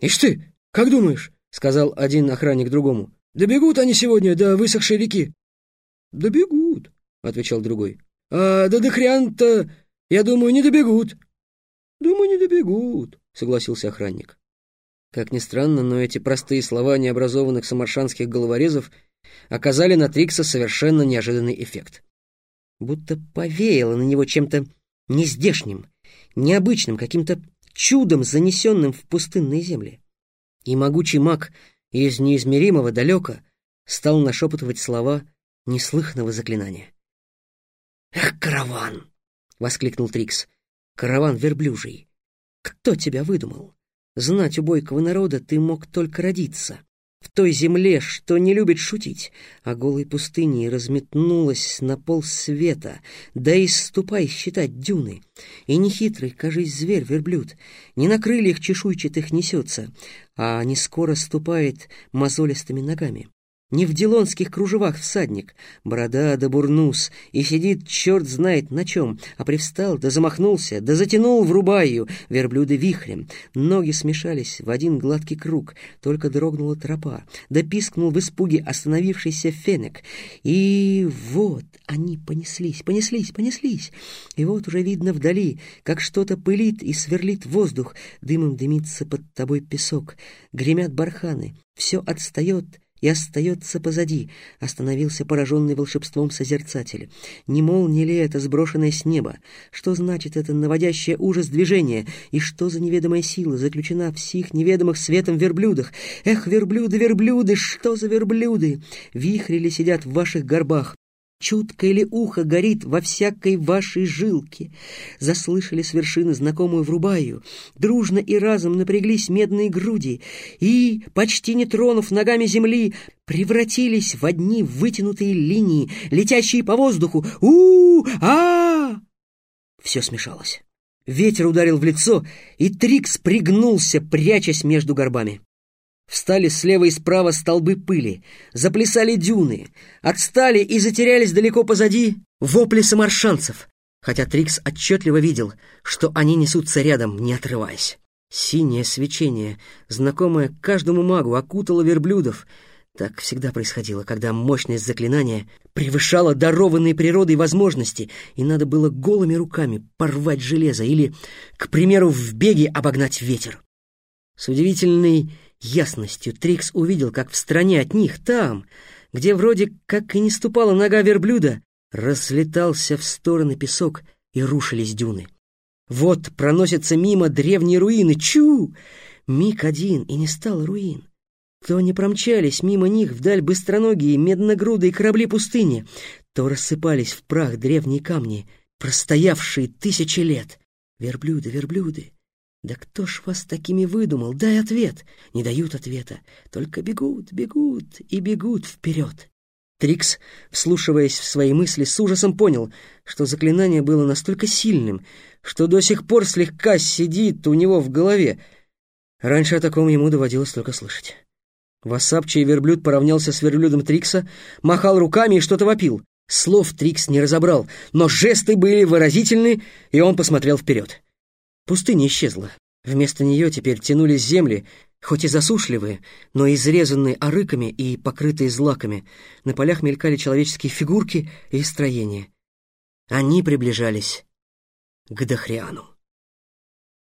«Ишь ты, как думаешь?» — сказал один охранник другому. «Добегут они сегодня до высохшей реки?» «Добегут», — отвечал другой. «А до Дохрян-то, я думаю, не добегут». «Думаю, не добегут», — согласился охранник. Как ни странно, но эти простые слова необразованных самаршанских головорезов оказали на Трикса совершенно неожиданный эффект. Будто повеяло на него чем-то нездешним, необычным, каким-то чудом, занесенным в пустынные земли. И могучий маг из неизмеримого далека стал нашепотывать слова неслыханного заклинания. «Эх, караван!» — воскликнул Трикс. «Караван верблюжий! Кто тебя выдумал? Знать у бойкого народа ты мог только родиться в той земле, что не любит шутить, а голой пустыней разметнулась на пол света, да и ступай считать дюны. И нехитрый, кажись, зверь-верблюд, не на крыльях чешуйчатых несется, а не скоро ступает мозолистыми ногами. Не в делонских кружевах всадник, борода да бурнус, и сидит черт знает на чем, а привстал, да замахнулся, да затянул в рубаю верблюда вихрем. Ноги смешались в один гладкий круг, только дрогнула тропа, да пискнул в испуге остановившийся фенек. И вот они понеслись, понеслись, понеслись, и вот уже видно вдали, как что-то пылит и сверлит воздух, дымом дымится под тобой песок, гремят барханы, все отстает — и остается позади, остановился пораженный волшебством созерцатель. Не молния ли это, сброшенное с неба? Что значит это наводящее ужас движение? И что за неведомая сила заключена в сих неведомых светом верблюдах? Эх, верблюды, верблюды, что за верблюды? Вихри ли сидят в ваших горбах? Чуткое ли ухо горит во всякой вашей жилке? Заслышали с вершины знакомую врубаю. Дружно и разом напряглись медные груди и, почти не тронув ногами земли, превратились в одни вытянутые линии, летящие по воздуху. у а, -а, Все смешалось. Ветер ударил в лицо, и Трикс пригнулся, прячась между горбами. Встали слева и справа столбы пыли, заплясали дюны, отстали и затерялись далеко позади вопли самаршанцев, хотя Трикс отчетливо видел, что они несутся рядом, не отрываясь. Синее свечение, знакомое каждому магу, окутало верблюдов. Так всегда происходило, когда мощность заклинания превышала дарованные природой возможности, и надо было голыми руками порвать железо или, к примеру, в беге обогнать ветер. С удивительной ясностью Трикс увидел, как в стороне от них, там, где вроде как и не ступала нога верблюда, разлетался в стороны песок и рушились дюны. Вот проносятся мимо древние руины. Чу! Миг один, и не стало руин. То не промчались мимо них вдаль быстроногие медногрудые корабли пустыни, то рассыпались в прах древние камни, простоявшие тысячи лет. Верблюды, верблюды, «Да кто ж вас такими выдумал? Дай ответ!» Не дают ответа, только бегут, бегут и бегут вперед. Трикс, вслушиваясь в свои мысли, с ужасом понял, что заклинание было настолько сильным, что до сих пор слегка сидит у него в голове. Раньше о таком ему доводилось только слышать. Васапчий верблюд поравнялся с верблюдом Трикса, махал руками и что-то вопил. Слов Трикс не разобрал, но жесты были выразительны, и он посмотрел вперед. Пустыня исчезла. Вместо нее теперь тянулись земли, хоть и засушливые, но изрезанные арыками и покрытые злаками. На полях мелькали человеческие фигурки и строения. Они приближались к Дахриану.